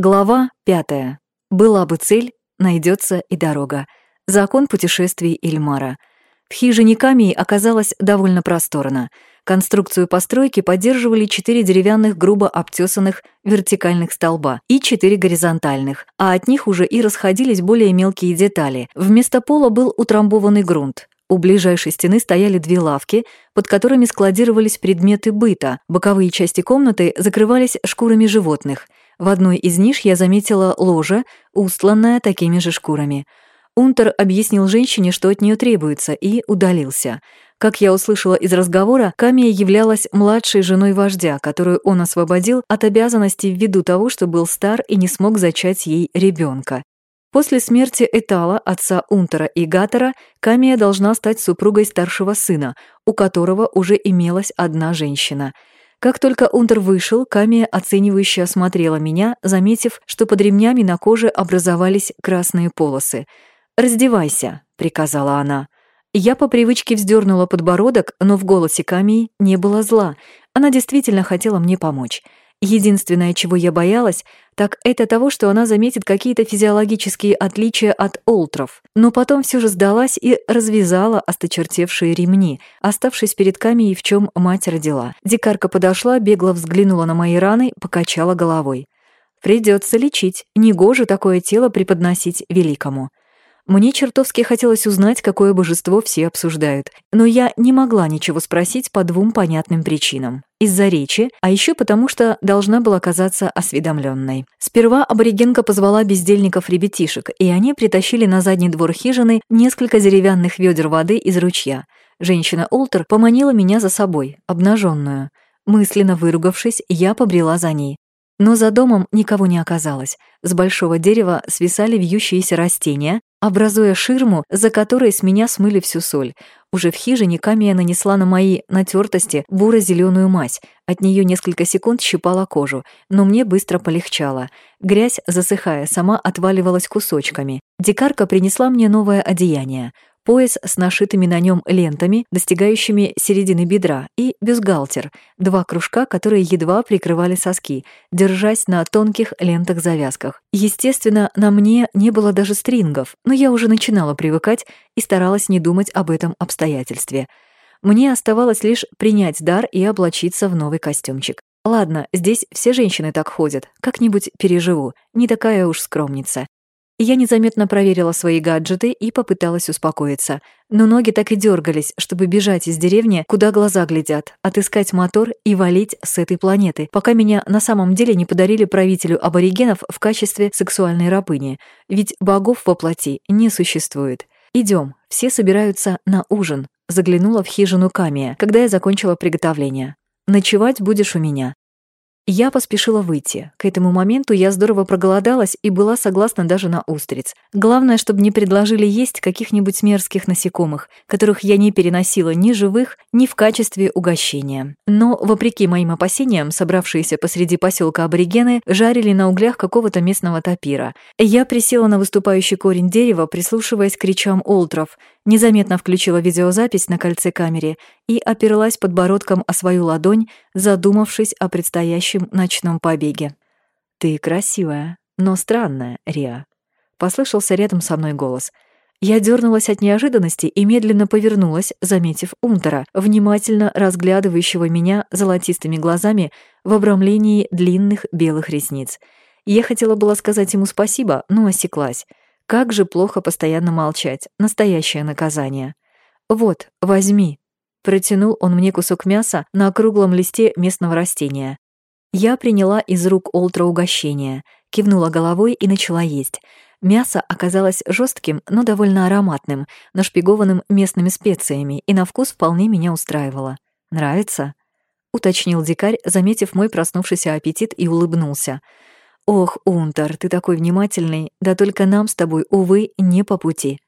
Глава пятая. Была бы цель, найдется и дорога. Закон путешествий Ильмара. В хижине Камии оказалось довольно просторно. Конструкцию постройки поддерживали четыре деревянных грубо обтесанных вертикальных столба и четыре горизонтальных, а от них уже и расходились более мелкие детали. Вместо пола был утрамбованный грунт. У ближайшей стены стояли две лавки, под которыми складировались предметы быта. Боковые части комнаты закрывались шкурами животных — в одной из ниш я заметила ложе, устланное такими же шкурами. Унтер объяснил женщине, что от нее требуется, и удалился. Как я услышала из разговора, Камия являлась младшей женой вождя, которую он освободил от обязанностей ввиду того, что был стар и не смог зачать ей ребенка. После смерти Этала, отца Унтера и Гатера, Камия должна стать супругой старшего сына, у которого уже имелась одна женщина — как только Унтер вышел, Камия оценивающе осмотрела меня, заметив, что под ремнями на коже образовались красные полосы. «Раздевайся», — приказала она. Я по привычке вздернула подбородок, но в голосе Камии не было зла. Она действительно хотела мне помочь. Единственное, чего я боялась, так это того, что она заметит какие-то физиологические отличия от олтров. Но потом все же сдалась и развязала осточертевшие ремни, оставшись перед Камией, в чем мать родила. Дикарка подошла, бегло взглянула на мои раны, покачала головой. «Придется лечить, негоже такое тело преподносить великому». Мне чертовски хотелось узнать, какое божество все обсуждают, но я не могла ничего спросить по двум понятным причинам. Из-за речи, а еще потому, что должна была казаться осведомленной. Сперва аборигенка позвала бездельников-ребятишек, и они притащили на задний двор хижины несколько деревянных ведер воды из ручья. Женщина Олтер поманила меня за собой, обнаженную. Мысленно выругавшись, я побрела за ней. Но за домом никого не оказалось. С большого дерева свисали вьющиеся растения, образуя ширму, за которой с меня смыли всю соль. Уже в хижине Камия нанесла на мои натертости буро-зеленую мазь. От нее несколько секунд щипала кожу, но мне быстро полегчало. Грязь, засыхая, сама отваливалась кусочками. Дикарка принесла мне новое одеяние пояс с нашитыми на нем лентами, достигающими середины бедра, и бюстгальтер, два кружка, которые едва прикрывали соски, держась на тонких лентах-завязках. Естественно, на мне не было даже стрингов, но я уже начинала привыкать и старалась не думать об этом обстоятельстве. Мне оставалось лишь принять дар и облачиться в новый костюмчик. Ладно, здесь все женщины так ходят, как-нибудь переживу, не такая уж скромница. Я незаметно проверила свои гаджеты и попыталась успокоиться. Но ноги так и дергались, чтобы бежать из деревни, куда глаза глядят, отыскать мотор и валить с этой планеты, пока меня на самом деле не подарили правителю аборигенов в качестве сексуальной рабыни. Ведь богов во плоти не существует. Идем, все собираются на ужин. Заглянула в хижину Камия, когда я закончила приготовление. Ночевать будешь у меня. Я поспешила выйти. К этому моменту я здорово проголодалась и была согласна даже на устриц. Главное, чтобы не предложили есть каких-нибудь мерзких насекомых, которых я не переносила ни живых, ни в качестве угощения. Но, вопреки моим опасениям, собравшиеся посреди поселка аборигены жарили на углях какого-то местного тапира. Я присела на выступающий корень дерева, прислушиваясь к кричам олтров, незаметно включила видеозапись на кольце камере и оперлась подбородком о свою ладонь, задумавшись о предстоящем ночном побеге. «Ты красивая, но странная, Риа», — послышался рядом со мной голос. Я дернулась от неожиданности и медленно повернулась, заметив Унтера, внимательно разглядывающего меня золотистыми глазами в обрамлении длинных белых ресниц. Я хотела было сказать ему спасибо, но осеклась — как же плохо постоянно молчать. Настоящее наказание. «Вот, возьми». Протянул он мне кусок мяса на округлом листе местного растения. Я приняла из рук Олтра угощение, кивнула головой и начала есть. Мясо оказалось жестким, но довольно ароматным, нашпигованным местными специями, и на вкус вполне меня устраивало. «Нравится?» — уточнил дикарь, заметив мой проснувшийся аппетит и улыбнулся — «Ох, Унтер, ты такой внимательный, да только нам с тобой, увы, не по пути.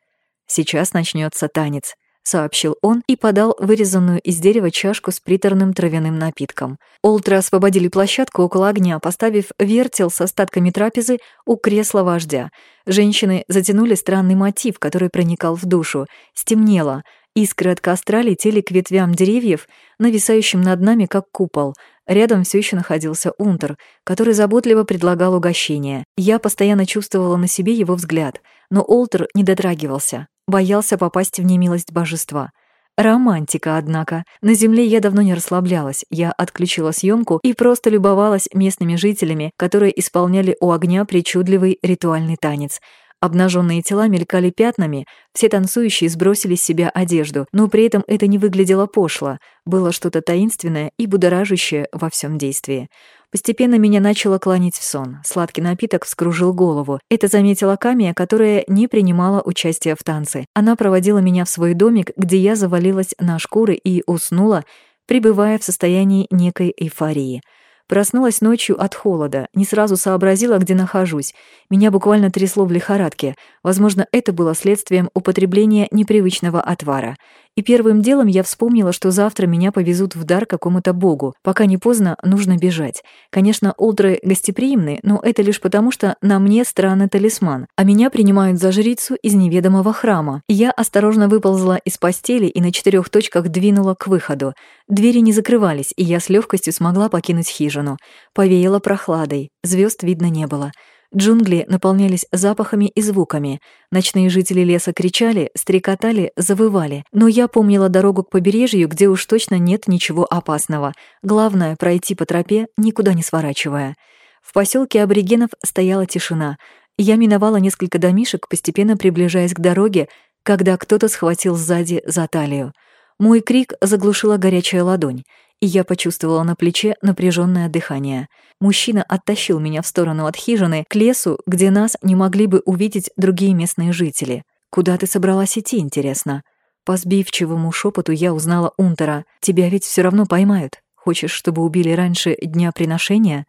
Сейчас начнется танец», — сообщил он и подал вырезанную из дерева чашку с приторным травяным напитком. Олтры освободили площадку около огня, поставив вертел с остатками трапезы у кресла вождя. Женщины затянули странный мотив, который проникал в душу. Стемнело. Искры от костра летели к ветвям деревьев, нависающим над нами, как купол. Рядом все еще находился Унтер, который заботливо предлагал угощение. Я постоянно чувствовала на себе его взгляд, но Олтер не дотрагивался, боялся попасть в немилость божества. Романтика, однако. На земле я давно не расслаблялась. Я отключила съемку и просто любовалась местными жителями, которые исполняли у огня причудливый ритуальный танец. Обнаженные тела мелькали пятнами, все танцующие сбросили с себя одежду, но при этом это не выглядело пошло, было что-то таинственное и будоражащее во всем действии. Постепенно меня начало клонить в сон. Сладкий напиток вскружил голову. Это заметила Камия, которая не принимала участия в танце. Она проводила меня в свой домик, где я завалилась на шкуры и уснула, пребывая в состоянии некой эйфории — Проснулась ночью от холода, не сразу сообразила, где нахожусь. Меня буквально трясло в лихорадке. Возможно, это было следствием употребления непривычного отвара. И первым делом я вспомнила, что завтра меня повезут в дар какому-то богу. Пока не поздно, нужно бежать. Конечно, Олдры гостеприимны, но это лишь потому, что на мне странный талисман, а меня принимают за жрицу из неведомого храма. Я осторожно выползла из постели и на четырех точках двинула к выходу. Двери не закрывались, и я с легкостью смогла покинуть хижину. Повеяло прохладой, звезд видно не было. Джунгли наполнялись запахами и звуками. Ночные жители леса кричали, стрекотали, завывали. Но я помнила дорогу к побережью, где уж точно нет ничего опасного. Главное — пройти по тропе, никуда не сворачивая. В поселке аборигенов стояла тишина. Я миновала несколько домишек, постепенно приближаясь к дороге, когда кто-то схватил сзади за талию. Мой крик заглушила горячая ладонь и я почувствовала на плече напряженное дыхание. Мужчина оттащил меня в сторону от хижины, к лесу, где нас не могли бы увидеть другие местные жители. «Куда ты собралась идти, интересно?» По сбивчивому шепоту я узнала Унтера. «Тебя ведь все равно поймают. Хочешь, чтобы убили раньше дня приношения?»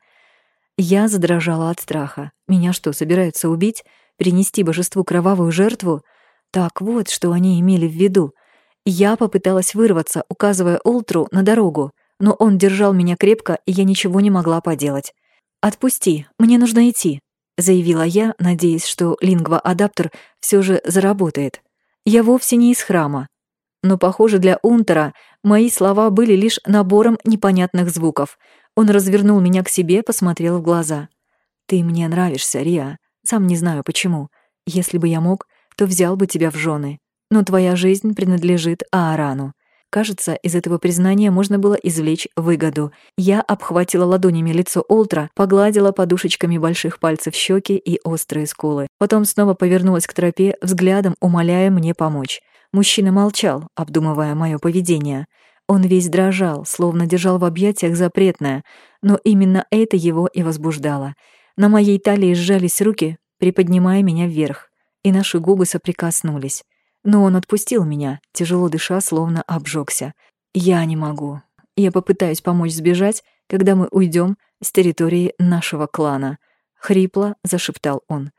Я задрожала от страха. Меня что, собираются убить? Принести божеству кровавую жертву? Так вот, что они имели в виду. Я попыталась вырваться, указывая Олтру на дорогу но он держал меня крепко, и я ничего не могла поделать. «Отпусти, мне нужно идти», — заявила я, надеясь, что лингва-адаптер все же заработает. «Я вовсе не из храма». Но, похоже, для Унтера мои слова были лишь набором непонятных звуков. Он развернул меня к себе, посмотрел в глаза. «Ты мне нравишься, Риа. Сам не знаю почему. Если бы я мог, то взял бы тебя в жены. Но твоя жизнь принадлежит Аарану. Кажется, из этого признания можно было извлечь выгоду. Я обхватила ладонями лицо Олтра, погладила подушечками больших пальцев щеки и острые скулы. Потом снова повернулась к тропе, взглядом умоляя мне помочь. Мужчина молчал, обдумывая мое поведение. Он весь дрожал, словно держал в объятиях запретное, но именно это его и возбуждало. На моей талии сжались руки, приподнимая меня вверх, и наши губы соприкоснулись. Но он отпустил меня, тяжело дыша, словно обжегся. Я не могу. Я попытаюсь помочь сбежать, когда мы уйдем с территории нашего клана. Хрипло зашептал он.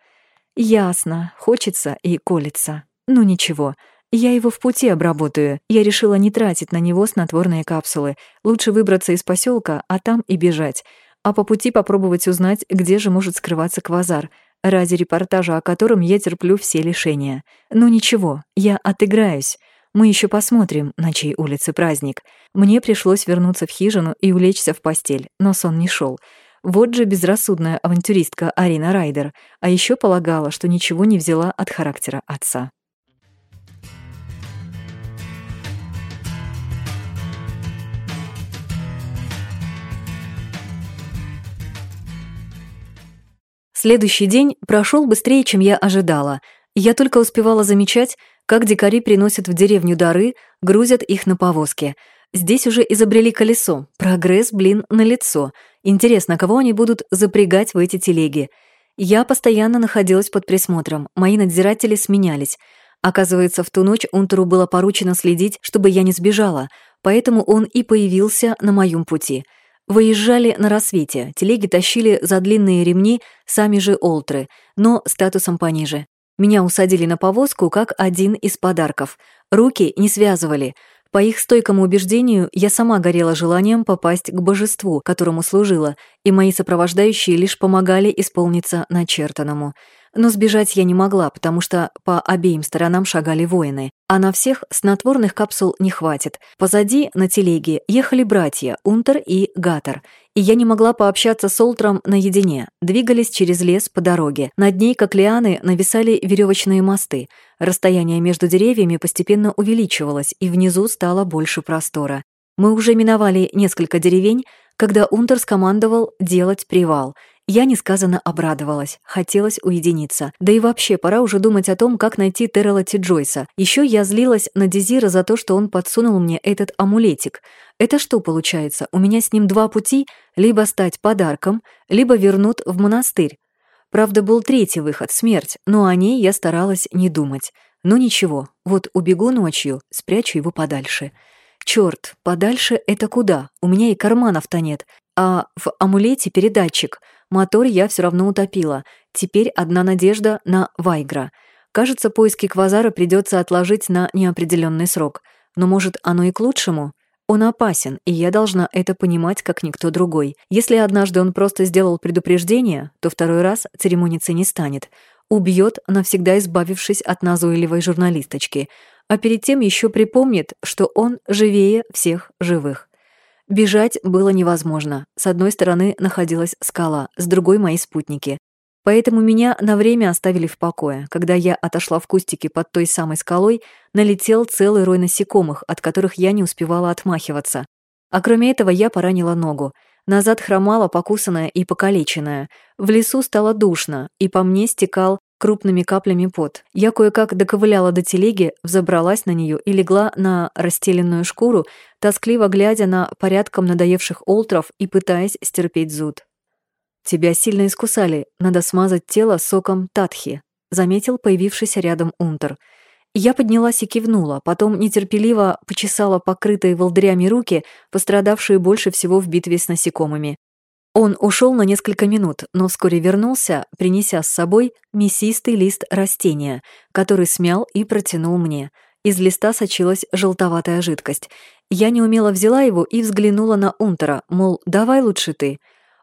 Ясно, хочется и колется. Ну ничего, я его в пути обработаю. Я решила не тратить на него снотворные капсулы. Лучше выбраться из поселка, а там и бежать. А по пути попробовать узнать, где же может скрываться квазар ради репортажа о котором я терплю все лишения. Но ничего, я отыграюсь. Мы еще посмотрим, на чьей улице праздник. Мне пришлось вернуться в хижину и улечься в постель, но сон не шел. Вот же безрассудная авантюристка Арина Райдер, а еще полагала, что ничего не взяла от характера отца. Следующий день прошел быстрее, чем я ожидала. Я только успевала замечать, как дикари приносят в деревню дары, грузят их на повозки. Здесь уже изобрели колесо. Прогресс, блин, на лицо. Интересно, кого они будут запрягать в эти телеги? Я постоянно находилась под присмотром. Мои надзиратели сменялись. Оказывается, в ту ночь Унтеру было поручено следить, чтобы я не сбежала, поэтому он и появился на моем пути — Выезжали на рассвете, телеги тащили за длинные ремни сами же олтры, но статусом пониже. Меня усадили на повозку как один из подарков. Руки не связывали. По их стойкому убеждению, я сама горела желанием попасть к божеству, которому служила, и мои сопровождающие лишь помогали исполниться начертанному. Но сбежать я не могла, потому что по обеим сторонам шагали воины, а на всех снотворных капсул не хватит. Позади, на телеге, ехали братья Унтер и Гатер, и я не могла пообщаться с Олтром наедине. Двигались через лес по дороге. Над ней, как лианы, нависали веревочные мосты. Расстояние между деревьями постепенно увеличивалось, и внизу стало больше простора. Мы уже миновали несколько деревень, когда Унтер скомандовал делать привал — я несказанно обрадовалась, хотелось уединиться. Да и вообще, пора уже думать о том, как найти Террелати Джойса. Еще я злилась на Дезира за то, что он подсунул мне этот амулетик. Это что получается? У меня с ним два пути — либо стать подарком, либо вернут в монастырь. Правда, был третий выход — смерть, но о ней я старалась не думать. Но ничего, вот убегу ночью, спрячу его подальше. Черт, подальше это куда? У меня и карманов-то нет. А в амулете передатчик — Мотор я все равно утопила. Теперь одна надежда на Вайгра. Кажется, поиски Квазара придется отложить на неопределенный срок. Но может, оно и к лучшему? Он опасен, и я должна это понимать, как никто другой. Если однажды он просто сделал предупреждение, то второй раз церемониться не станет. Убьет, навсегда избавившись от назойливой журналисточки. А перед тем еще припомнит, что он живее всех живых. Бежать было невозможно. С одной стороны находилась скала, с другой — мои спутники. Поэтому меня на время оставили в покое. Когда я отошла в кустики под той самой скалой, налетел целый рой насекомых, от которых я не успевала отмахиваться. А кроме этого я поранила ногу. Назад хромала, покусанная и покалеченная. В лесу стало душно, и по мне стекал крупными каплями пот. Я кое-как доковыляла до телеги, взобралась на нее и легла на расстеленную шкуру, тоскливо глядя на порядком надоевших олтров и пытаясь стерпеть зуд. «Тебя сильно искусали, надо смазать тело соком татхи», заметил появившийся рядом унтер. Я поднялась и кивнула, потом нетерпеливо почесала покрытые волдырями руки, пострадавшие больше всего в битве с насекомыми. Он ушел на несколько минут, но вскоре вернулся, принеся с собой мясистый лист растения, который смял и протянул мне. Из листа сочилась желтоватая жидкость. Я неумело взяла его и взглянула на Унтера, мол, давай лучше ты.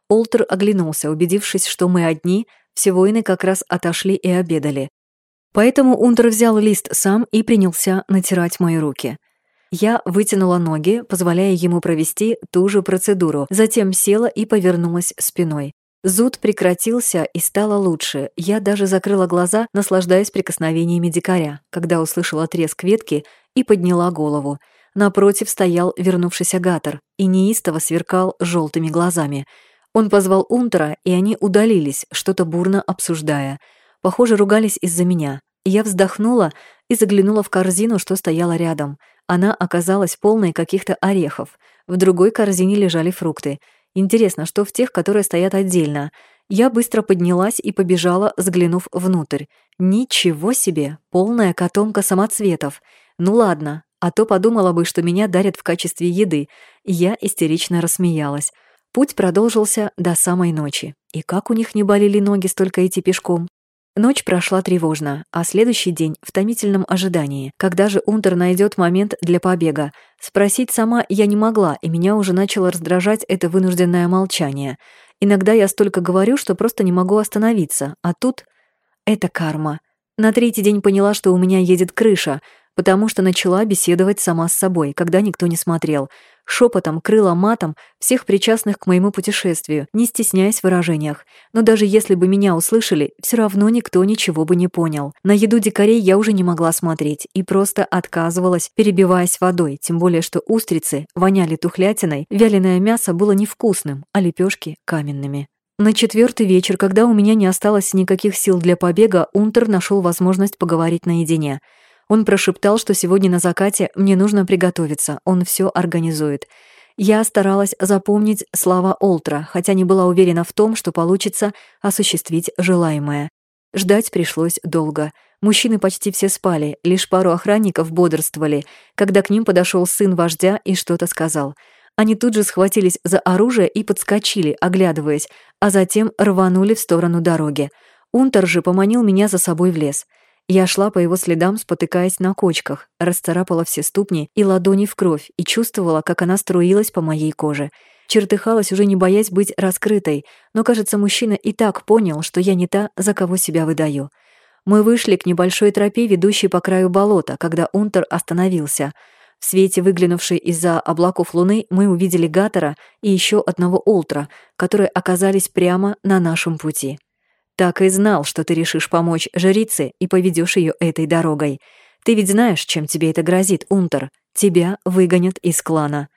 Олтер оглянулся, убедившись, что мы одни, все воины как раз отошли и обедали. Поэтому Унтер взял лист сам и принялся натирать мои руки. Я вытянула ноги, позволяя ему провести ту же процедуру, затем села и повернулась спиной. Зуд прекратился и стало лучше. Я даже закрыла глаза, наслаждаясь прикосновениями дикаря, когда услышала треск ветки и подняла голову. Напротив стоял вернувшийся Гатор и неистово сверкал желтыми глазами. Он позвал Унтера, и они удалились, что-то бурно обсуждая. Похоже, ругались из-за меня. Я вздохнула и заглянула в корзину, что стояла рядом. Она оказалась полной каких-то орехов. В другой корзине лежали фрукты. Интересно, что в тех, которые стоят отдельно. Я быстро поднялась и побежала, взглянув внутрь. Ничего себе, полная котомка самоцветов. Ну ладно, а то подумала бы, что меня дарят в качестве еды. Я истерично рассмеялась. Путь продолжился до самой ночи. И как у них не болели ноги столько идти пешком? Ночь прошла тревожно, а следующий день в томительном ожидании, когда же Унтер найдет момент для побега. Спросить сама я не могла, и меня уже начало раздражать это вынужденное молчание. Иногда я столько говорю, что просто не могу остановиться, а тут... Это карма. На третий день поняла, что у меня едет крыша, потому что начала беседовать сама с собой, когда никто не смотрел. Шепотом, крыла матом всех причастных к моему путешествию, не стесняясь в выражениях. Но даже если бы меня услышали, все равно никто ничего бы не понял. На еду дикарей я уже не могла смотреть и просто отказывалась, перебиваясь водой, тем более что устрицы воняли тухлятиной, вяленое мясо было невкусным, а лепешки каменными. На четвертый вечер, когда у меня не осталось никаких сил для побега, Унтер нашел возможность поговорить наедине — он прошептал, что сегодня на закате мне нужно приготовиться, он все организует. Я старалась запомнить слова Олтра, хотя не была уверена в том, что получится осуществить желаемое. Ждать пришлось долго. Мужчины почти все спали, лишь пару охранников бодрствовали, когда к ним подошел сын вождя и что-то сказал. Они тут же схватились за оружие и подскочили, оглядываясь, а затем рванули в сторону дороги. Унтер же поманил меня за собой в лес — я шла по его следам, спотыкаясь на кочках, расцарапала все ступни и ладони в кровь и чувствовала, как она струилась по моей коже. чертыхалась, уже не боясь быть раскрытой, но, кажется, мужчина и так понял, что я не та, за кого себя выдаю. Мы вышли к небольшой тропе, ведущей по краю болота, когда Унтер остановился. В свете, выглянувшей из-за облаков луны, мы увидели Гатора и еще одного Ултра, которые оказались прямо на нашем пути. «Так и знал, что ты решишь помочь жрице и поведешь ее этой дорогой. Ты ведь знаешь, чем тебе это грозит, Унтер. Тебя выгонят из клана».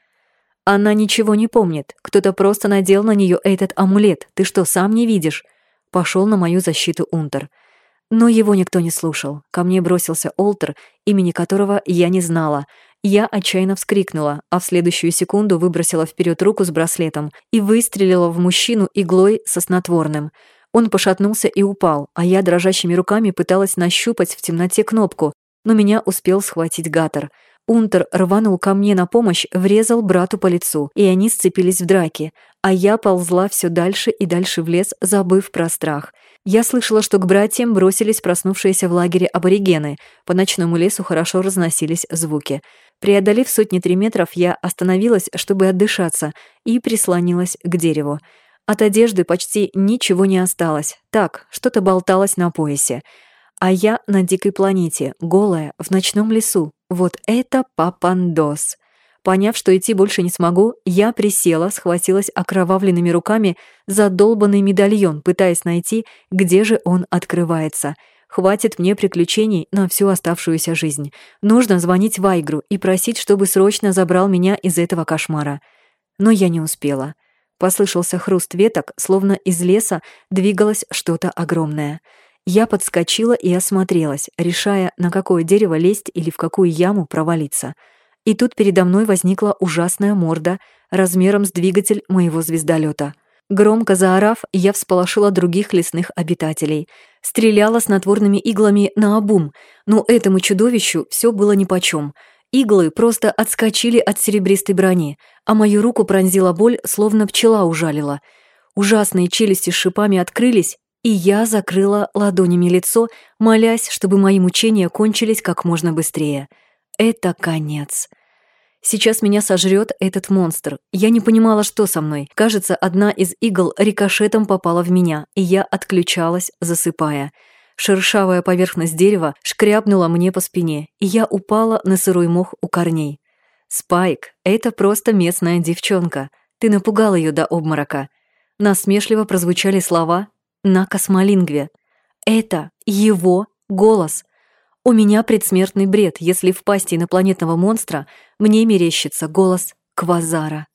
Она ничего не помнит. Кто-то просто надел на нее этот амулет. Ты что, сам не видишь? Пошел на мою защиту Унтер. Но его никто не слушал. Ко мне бросился Олтер, имени которого я не знала. Я отчаянно вскрикнула, а в следующую секунду выбросила вперед руку с браслетом и выстрелила в мужчину иглой со снотворным. Он пошатнулся и упал, а я дрожащими руками пыталась нащупать в темноте кнопку, но меня успел схватить Гатор — Унтер рванул ко мне на помощь, врезал брату по лицу, и они сцепились в драке, а я ползла все дальше и дальше в лес, забыв про страх. Я слышала, что к братьям бросились проснувшиеся в лагере аборигены. По ночному лесу хорошо разносились звуки. Преодолев сотни три метров, я остановилась, чтобы отдышаться, и прислонилась к дереву. От одежды почти ничего не осталось. Так, что-то болталось на поясе. А я на дикой планете, голая, в ночном лесу. Вот это папандос. Поняв, что идти больше не смогу, я присела, схватилась окровавленными руками за долбанный медальон, пытаясь найти, где же он открывается. Хватит мне приключений на всю оставшуюся жизнь. Нужно звонить Вайгру и просить, чтобы срочно забрал меня из этого кошмара. Но я не успела. Послышался хруст веток, словно из леса двигалось что-то огромное. Я подскочила и осмотрелась, решая, на какое дерево лезть или в какую яму провалиться. И тут передо мной возникла ужасная морда размером с двигатель моего звездолета. Громко заорав, я всполошила других лесных обитателей. Стреляла с натворными иглами на обум, но этому чудовищу все было нипочем. Иглы просто отскочили от серебристой брони, а мою руку пронзила боль, словно пчела ужалила. Ужасные челюсти с шипами открылись, и я закрыла ладонями лицо, молясь, чтобы мои мучения кончились как можно быстрее. Это конец. Сейчас меня сожрет этот монстр. Я не понимала, что со мной. Кажется, одна из игл рикошетом попала в меня, и я отключалась, засыпая. Шершавая поверхность дерева шкрябнула мне по спине, и я упала на сырой мох у корней. «Спайк, это просто местная девчонка. Ты напугал ее до обморока». Насмешливо прозвучали слова, на космолингве. Это его голос. У меня предсмертный бред, если в пасти инопланетного монстра мне мерещится голос Квазара.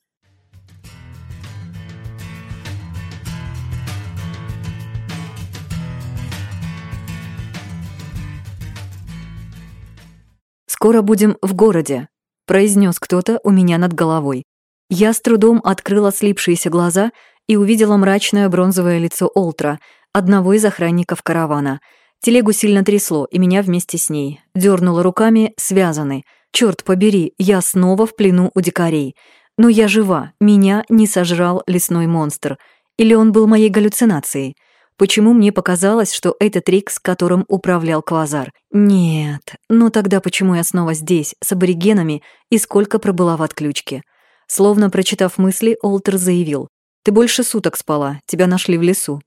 «Скоро будем в городе», — произнес кто-то у меня над головой. Я с трудом открыла слипшиеся глаза и увидела мрачное бронзовое лицо Олтра, одного из охранников каравана. Телегу сильно трясло, и меня вместе с ней. Дёрнула руками, связаны. Черт побери, я снова в плену у дикарей. Но я жива, меня не сожрал лесной монстр. Или он был моей галлюцинацией? Почему мне показалось, что это трик, с которым управлял Квазар? Нет. Но тогда почему я снова здесь, с аборигенами, и сколько пробыла в отключке? Словно прочитав мысли, Олтер заявил. Ты больше суток спала, тебя нашли в лесу».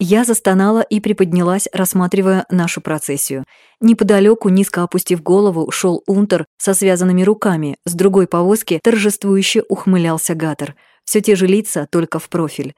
Я застонала и приподнялась, рассматривая нашу процессию. Неподалеку, низко опустив голову, шел Унтер со связанными руками, с другой повозки торжествующе ухмылялся Гатер. Все те же лица, только в профиль.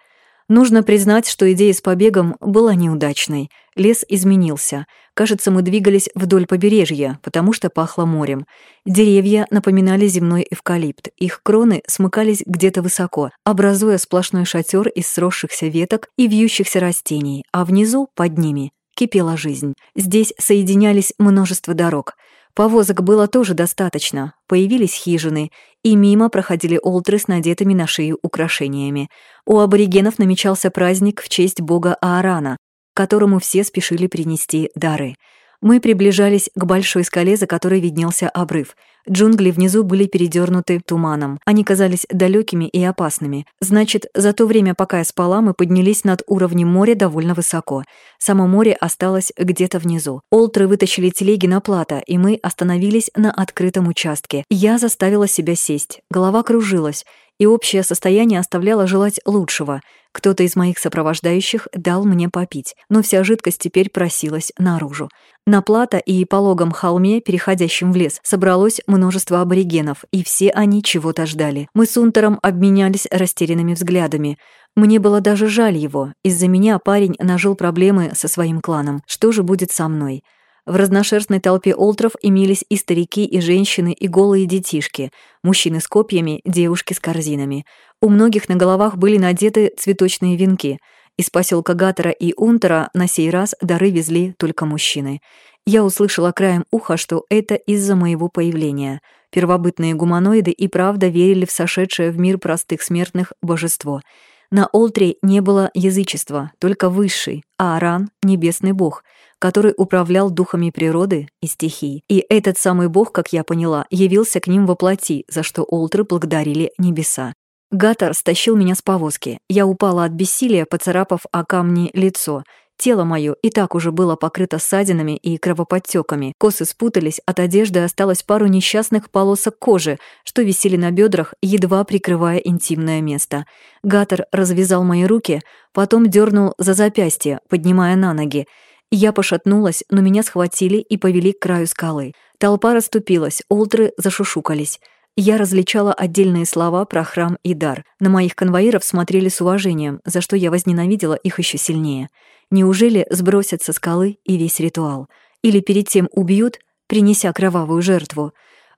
Нужно признать, что идея с побегом была неудачной. Лес изменился. Кажется, мы двигались вдоль побережья, потому что пахло морем. Деревья напоминали земной эвкалипт. Их кроны смыкались где-то высоко, образуя сплошной шатер из сросшихся веток и вьющихся растений, а внизу, под ними, кипела жизнь. Здесь соединялись множество дорог — Повозок было тоже достаточно. Появились хижины, и мимо проходили олтры с надетыми на шею украшениями. У аборигенов намечался праздник в честь бога Аарана, которому все спешили принести дары — мы приближались к большой скале, за которой виднелся обрыв. Джунгли внизу были передернуты туманом. Они казались далекими и опасными. Значит, за то время, пока я спала, мы поднялись над уровнем моря довольно высоко. Само море осталось где-то внизу. Олтры вытащили телеги на плато, и мы остановились на открытом участке. Я заставила себя сесть. Голова кружилась, и общее состояние оставляло желать лучшего. Кто-то из моих сопровождающих дал мне попить, но вся жидкость теперь просилась наружу. На плато и пологом холме, переходящем в лес, собралось множество аборигенов, и все они чего-то ждали. Мы с Унтером обменялись растерянными взглядами. Мне было даже жаль его. Из-за меня парень нажил проблемы со своим кланом. Что же будет со мной? В разношерстной толпе олтров имелись и старики, и женщины, и голые детишки, мужчины с копьями, девушки с корзинами. У многих на головах были надеты цветочные венки. Из поселка Гатора и Унтера на сей раз дары везли только мужчины. Я услышала краем уха, что это из-за моего появления. Первобытные гуманоиды и правда верили в сошедшее в мир простых смертных божество — на Олтре не было язычества, только высший, Ааран — небесный бог, который управлял духами природы и стихий. И этот самый бог, как я поняла, явился к ним во плоти, за что Олтры благодарили небеса. Гатар стащил меня с повозки. Я упала от бессилия, поцарапав о камни лицо. Тело мое и так уже было покрыто ссадинами и кровоподтеками. Косы спутались, от одежды осталось пару несчастных полосок кожи, что висели на бедрах, едва прикрывая интимное место. Гатер развязал мои руки, потом дернул за запястье, поднимая на ноги. Я пошатнулась, но меня схватили и повели к краю скалы. Толпа расступилась, олтры зашушукались. Я различала отдельные слова про храм и дар. На моих конвоиров смотрели с уважением, за что я возненавидела их еще сильнее. Неужели сбросят со скалы и весь ритуал? Или перед тем убьют, принеся кровавую жертву?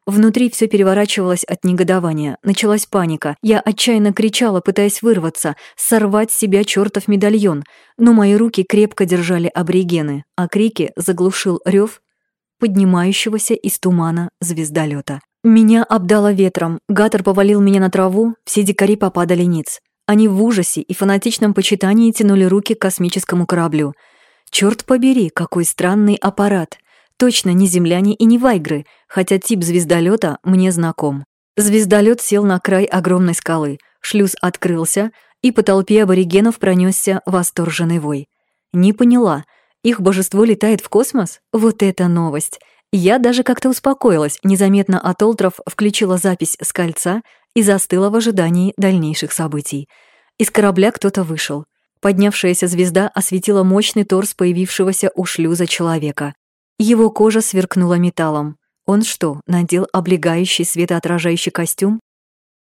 Внутри все переворачивалось от негодования. Началась паника. Я отчаянно кричала, пытаясь вырваться, сорвать с себя чертов медальон. Но мои руки крепко держали аборигены, а крики заглушил рев поднимающегося из тумана звездолета. Меня обдало ветром, гатор повалил меня на траву, все дикари попадали ниц. Они в ужасе и фанатичном почитании тянули руки к космическому кораблю. Черт побери, какой странный аппарат. Точно не земляне и не вайгры, хотя тип звездолета мне знаком. Звездолет сел на край огромной скалы, шлюз открылся, и по толпе аборигенов пронесся восторженный вой. Не поняла, их божество летает в космос? Вот это новость! Я даже как-то успокоилась, незаметно от Олтров включила запись с кольца и застыла в ожидании дальнейших событий. Из корабля кто-то вышел. Поднявшаяся звезда осветила мощный торс появившегося у шлюза человека. Его кожа сверкнула металлом. Он что, надел облегающий светоотражающий костюм?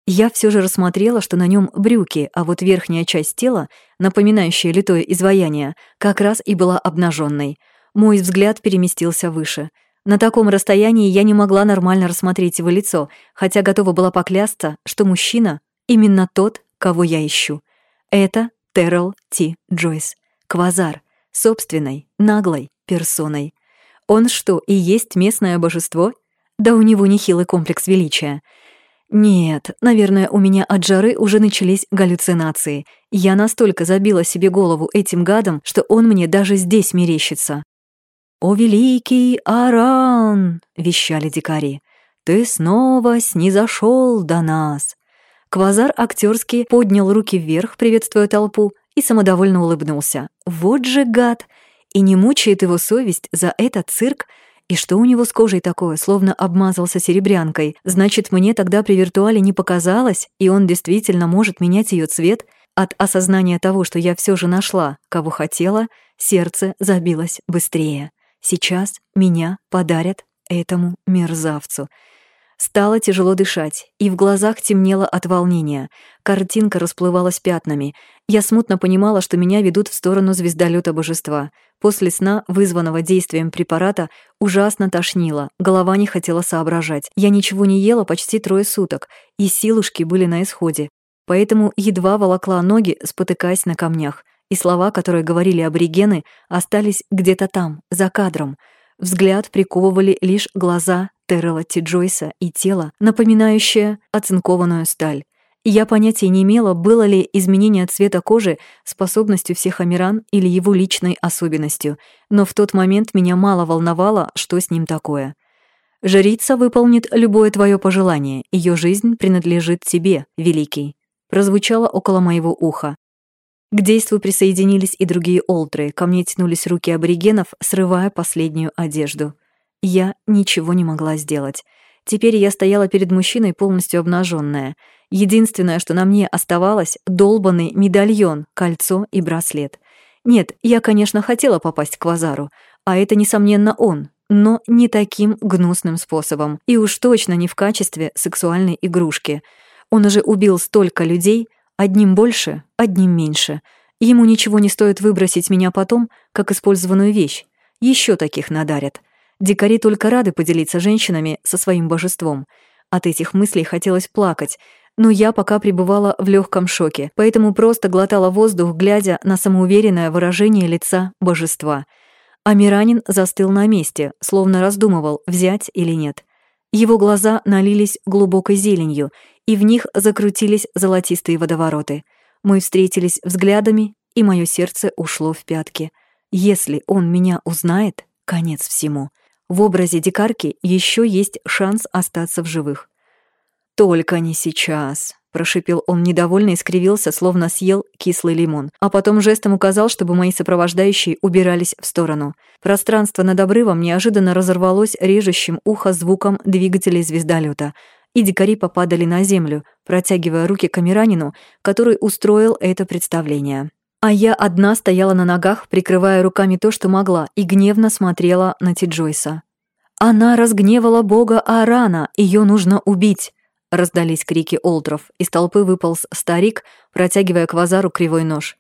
Я все же рассмотрела, что на нем брюки, а вот верхняя часть тела, напоминающая литое изваяние, как раз и была обнаженной. Мой взгляд переместился выше — на таком расстоянии я не могла нормально рассмотреть его лицо, хотя готова была поклясться, что мужчина — именно тот, кого я ищу. Это Террел Ти Джойс. Квазар. Собственной, наглой персоной. Он что, и есть местное божество? Да у него нехилый комплекс величия. Нет, наверное, у меня от жары уже начались галлюцинации. Я настолько забила себе голову этим гадом, что он мне даже здесь мерещится. «О великий Аран!» — вещали дикари. «Ты снова снизошел до нас!» Квазар актерски поднял руки вверх, приветствуя толпу, и самодовольно улыбнулся. «Вот же гад!» И не мучает его совесть за этот цирк, и что у него с кожей такое, словно обмазался серебрянкой? Значит, мне тогда при виртуале не показалось, и он действительно может менять ее цвет? От осознания того, что я все же нашла, кого хотела, сердце забилось быстрее. Сейчас меня подарят этому мерзавцу. Стало тяжело дышать, и в глазах темнело от волнения. Картинка расплывалась пятнами. Я смутно понимала, что меня ведут в сторону звездолета божества. После сна, вызванного действием препарата, ужасно тошнило, голова не хотела соображать. Я ничего не ела почти трое суток, и силушки были на исходе. Поэтому едва волокла ноги, спотыкаясь на камнях и слова, которые говорили аборигены, остались где-то там, за кадром. Взгляд приковывали лишь глаза Террела Ти Джойса и тело, напоминающее оцинкованную сталь. Я понятия не имела, было ли изменение цвета кожи способностью всех Амиран или его личной особенностью, но в тот момент меня мало волновало, что с ним такое. «Жрица выполнит любое твое пожелание, ее жизнь принадлежит тебе, Великий», прозвучало около моего уха. К действу присоединились и другие олтры, ко мне тянулись руки аборигенов, срывая последнюю одежду. Я ничего не могла сделать. Теперь я стояла перед мужчиной полностью обнаженная. Единственное, что на мне оставалось — долбанный медальон, кольцо и браслет. Нет, я, конечно, хотела попасть к Вазару, а это, несомненно, он, но не таким гнусным способом, и уж точно не в качестве сексуальной игрушки. Он уже убил столько людей, одним больше, одним меньше. Ему ничего не стоит выбросить меня потом, как использованную вещь. Еще таких надарят. Дикари только рады поделиться женщинами со своим божеством. От этих мыслей хотелось плакать, но я пока пребывала в легком шоке, поэтому просто глотала воздух, глядя на самоуверенное выражение лица божества — Амиранин застыл на месте, словно раздумывал, взять или нет. Его глаза налились глубокой зеленью, и в них закрутились золотистые водовороты. Мы встретились взглядами, и мое сердце ушло в пятки. Если он меня узнает, конец всему. В образе дикарки еще есть шанс остаться в живых. «Только не сейчас», Прошипел он недовольно и скривился, словно съел кислый лимон. А потом жестом указал, чтобы мои сопровождающие убирались в сторону. Пространство над обрывом неожиданно разорвалось режущим ухо звуком двигателей звездолета, и дикари попадали на землю, протягивая руки камеранину, который устроил это представление. А я одна стояла на ногах, прикрывая руками то, что могла, и гневно смотрела на Ти Джойса. Она разгневала бога Арана, ее нужно убить. Раздались крики Олдров. Из толпы выполз старик, протягивая к Вазару кривой нож.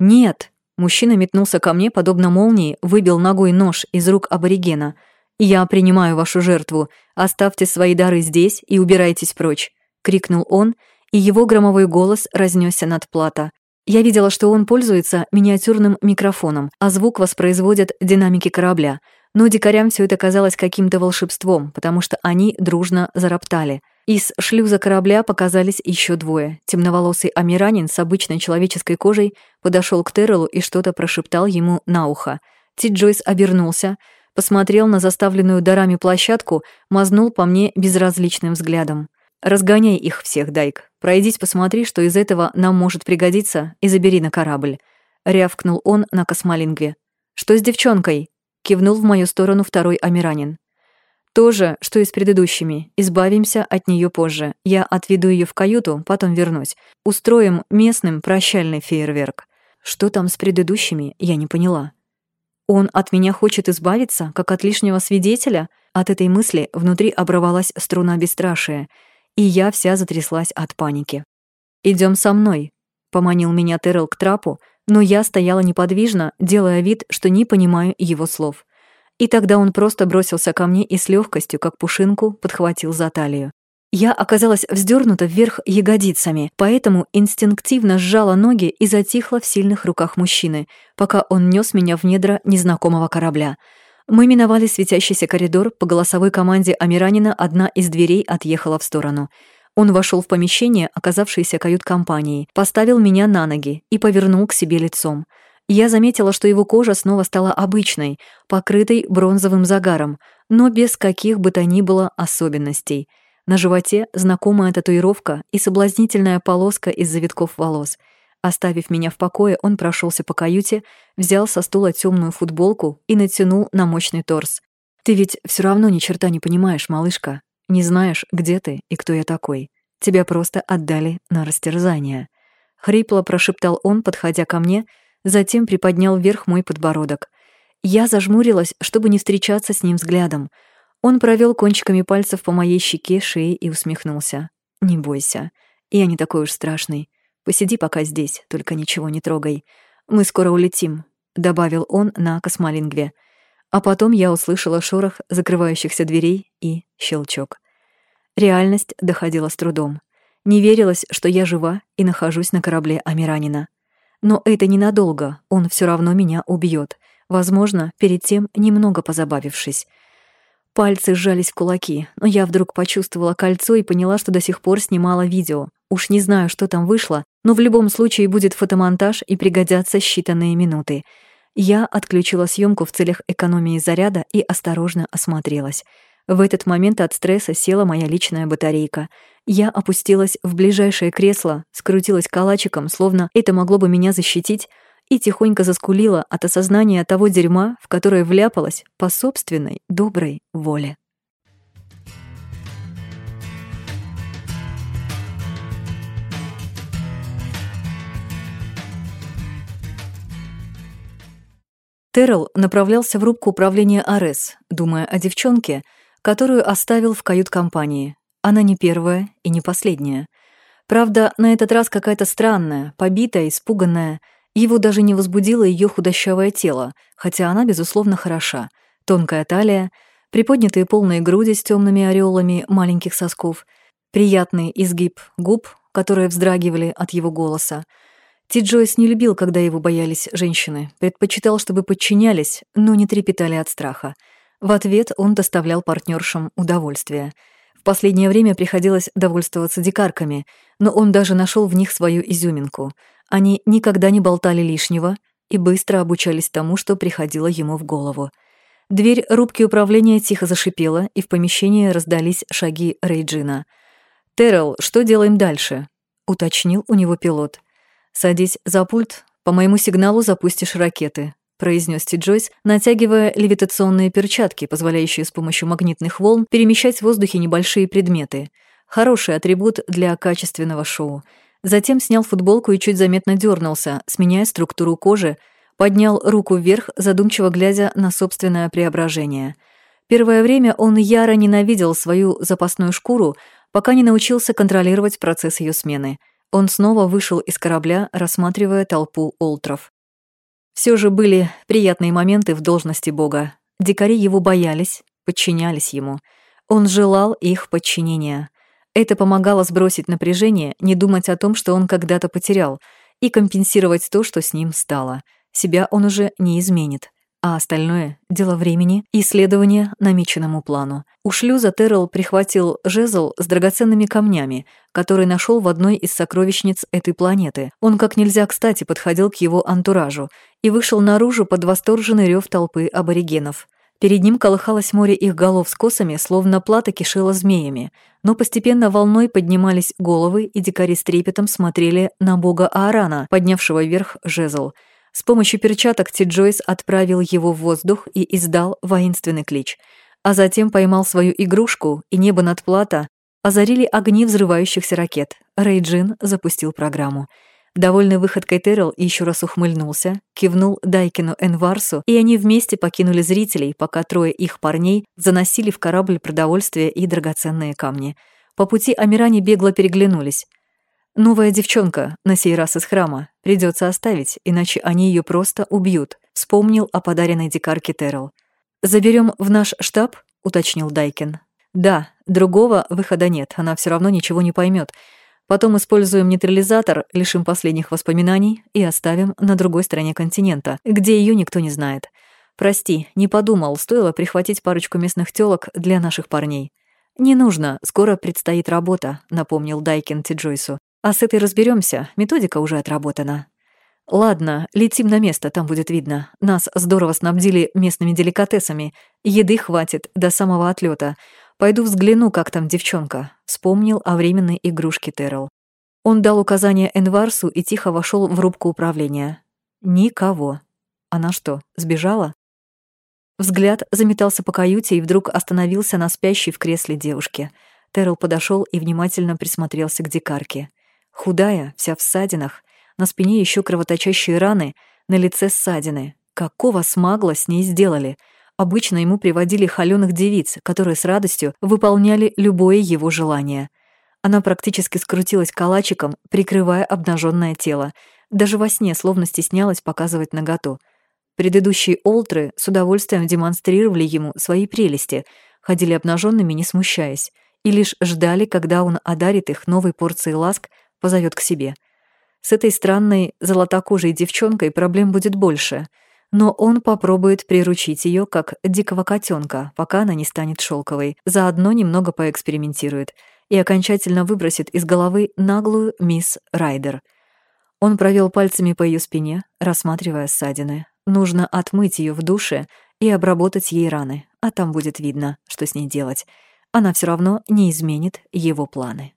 «Нет!» Мужчина метнулся ко мне, подобно молнии, выбил ногой нож из рук аборигена. «Я принимаю вашу жертву. Оставьте свои дары здесь и убирайтесь прочь!» — крикнул он, и его громовой голос разнесся над плата. Я видела, что он пользуется миниатюрным микрофоном, а звук воспроизводят динамики корабля. Но дикарям все это казалось каким-то волшебством, потому что они дружно зароптали — из шлюза корабля показались еще двое. Темноволосый амиранин с обычной человеческой кожей подошел к Террелу и что-то прошептал ему на ухо. Ти Джойс обернулся, посмотрел на заставленную дарами площадку, мазнул по мне безразличным взглядом. «Разгоняй их всех, Дайк. Пройдись, посмотри, что из этого нам может пригодиться, и забери на корабль». Рявкнул он на космолингве. «Что с девчонкой?» Кивнул в мою сторону второй амиранин. То же, что и с предыдущими. Избавимся от нее позже. Я отведу ее в каюту, потом вернусь. Устроим местным прощальный фейерверк. Что там с предыдущими, я не поняла. Он от меня хочет избавиться, как от лишнего свидетеля? От этой мысли внутри оборвалась струна бесстрашия, и я вся затряслась от паники. Идем со мной», — поманил меня Террел к трапу, но я стояла неподвижно, делая вид, что не понимаю его слов. И тогда он просто бросился ко мне и с легкостью, как пушинку, подхватил за талию. Я оказалась вздернута вверх ягодицами, поэтому инстинктивно сжала ноги и затихла в сильных руках мужчины, пока он нес меня в недра незнакомого корабля. Мы миновали светящийся коридор, по голосовой команде Амиранина одна из дверей отъехала в сторону. Он вошел в помещение, оказавшееся кают-компанией, поставил меня на ноги и повернул к себе лицом. Я заметила, что его кожа снова стала обычной, покрытой бронзовым загаром, но без каких бы то ни было особенностей. На животе знакомая татуировка и соблазнительная полоска из завитков волос. Оставив меня в покое, он прошелся по каюте, взял со стула темную футболку и натянул на мощный торс. «Ты ведь все равно ни черта не понимаешь, малышка. Не знаешь, где ты и кто я такой. Тебя просто отдали на растерзание». Хрипло прошептал он, подходя ко мне — затем приподнял вверх мой подбородок. Я зажмурилась, чтобы не встречаться с ним взглядом. Он провел кончиками пальцев по моей щеке, шее и усмехнулся. «Не бойся, я не такой уж страшный. Посиди пока здесь, только ничего не трогай. Мы скоро улетим», — добавил он на космолингве. А потом я услышала шорох закрывающихся дверей и щелчок. Реальность доходила с трудом. Не верилось, что я жива и нахожусь на корабле Амиранина. Но это ненадолго, он все равно меня убьет. Возможно, перед тем немного позабавившись. Пальцы сжались в кулаки, но я вдруг почувствовала кольцо и поняла, что до сих пор снимала видео. Уж не знаю, что там вышло, но в любом случае будет фотомонтаж и пригодятся считанные минуты. Я отключила съемку в целях экономии заряда и осторожно осмотрелась. В этот момент от стресса села моя личная батарейка. Я опустилась в ближайшее кресло, скрутилась калачиком, словно это могло бы меня защитить, и тихонько заскулила от осознания того дерьма, в которое вляпалась по собственной доброй воле. Террell направлялся в рубку управления АРС, думая о девчонке, которую оставил в кают-компании. Она не первая и не последняя. Правда, на этот раз какая-то странная, побитая, испуганная. Его даже не возбудило ее худощавое тело, хотя она, безусловно, хороша. Тонкая талия, приподнятые полные груди с темными ореолами маленьких сосков, приятный изгиб губ, которые вздрагивали от его голоса — Ти Джойс не любил, когда его боялись женщины, предпочитал, чтобы подчинялись, но не трепетали от страха. В ответ он доставлял партнершам удовольствие. В последнее время приходилось довольствоваться дикарками, но он даже нашел в них свою изюминку. Они никогда не болтали лишнего и быстро обучались тому, что приходило ему в голову. Дверь рубки управления тихо зашипела, и в помещении раздались шаги Рейджина. «Террell, что делаем дальше?» — уточнил у него пилот. «Садись за пульт, по моему сигналу запустишь ракеты», произнес Ти Джойс, натягивая левитационные перчатки, позволяющие с помощью магнитных волн перемещать в воздухе небольшие предметы. Хороший атрибут для качественного шоу. Затем снял футболку и чуть заметно дернулся, сменяя структуру кожи, поднял руку вверх, задумчиво глядя на собственное преображение. Первое время он яро ненавидел свою запасную шкуру, пока не научился контролировать процесс ее смены — он снова вышел из корабля, рассматривая толпу олтров. Все же были приятные моменты в должности бога. Дикари его боялись, подчинялись ему. Он желал их подчинения. Это помогало сбросить напряжение, не думать о том, что он когда-то потерял, и компенсировать то, что с ним стало. Себя он уже не изменит а остальное — дело времени и исследования намеченному плану. У шлюза Террell прихватил жезл с драгоценными камнями, который нашел в одной из сокровищниц этой планеты. Он как нельзя кстати подходил к его антуражу и вышел наружу под восторженный рев толпы аборигенов. Перед ним колыхалось море их голов с косами, словно плата кишела змеями, но постепенно волной поднимались головы, и дикари с трепетом смотрели на бога Аарана, поднявшего вверх жезл — с помощью перчаток Ти Джойс отправил его в воздух и издал воинственный клич, а затем поймал свою игрушку, и небо над плата озарили огни взрывающихся ракет. Рейджин запустил программу. Довольный выходкой Террell еще раз ухмыльнулся, кивнул Дайкину Энварсу, и они вместе покинули зрителей, пока трое их парней заносили в корабль продовольствие и драгоценные камни. По пути Амиране бегло переглянулись. Новая девчонка, на сей раз из храма. Придется оставить, иначе они ее просто убьют. Вспомнил о подаренной дикарке Террell. Заберем в наш штаб? уточнил Дайкин. Да, другого выхода нет, она все равно ничего не поймет. Потом используем нейтрализатор, лишим последних воспоминаний и оставим на другой стороне континента, где ее никто не знает. Прости, не подумал, стоило прихватить парочку местных тёлок для наших парней. «Не нужно, скоро предстоит работа», — напомнил Дайкин Ти Джойсу. А с этой разберемся, методика уже отработана. Ладно, летим на место, там будет видно. Нас здорово снабдили местными деликатесами. Еды хватит до самого отлета. Пойду взгляну, как там девчонка. Вспомнил о временной игрушке Террell. Он дал указание Энварсу и тихо вошел в рубку управления. Никого. Она что, сбежала? Взгляд заметался по каюте и вдруг остановился на спящей в кресле девушке. Террell подошел и внимательно присмотрелся к дикарке. Худая, вся в ссадинах, на спине еще кровоточащие раны, на лице ссадины. Какого смагла с ней сделали? Обычно ему приводили холёных девиц, которые с радостью выполняли любое его желание. Она практически скрутилась калачиком, прикрывая обнаженное тело. Даже во сне словно стеснялась показывать наготу. Предыдущие олтры с удовольствием демонстрировали ему свои прелести, ходили обнаженными, не смущаясь, и лишь ждали, когда он одарит их новой порцией ласк позовет к себе. С этой странной золотокожей девчонкой проблем будет больше, но он попробует приручить ее как дикого котенка, пока она не станет шелковой, заодно немного поэкспериментирует и окончательно выбросит из головы наглую мисс Райдер. Он провел пальцами по ее спине, рассматривая ссадины. Нужно отмыть ее в душе и обработать ей раны, а там будет видно, что с ней делать. Она все равно не изменит его планы.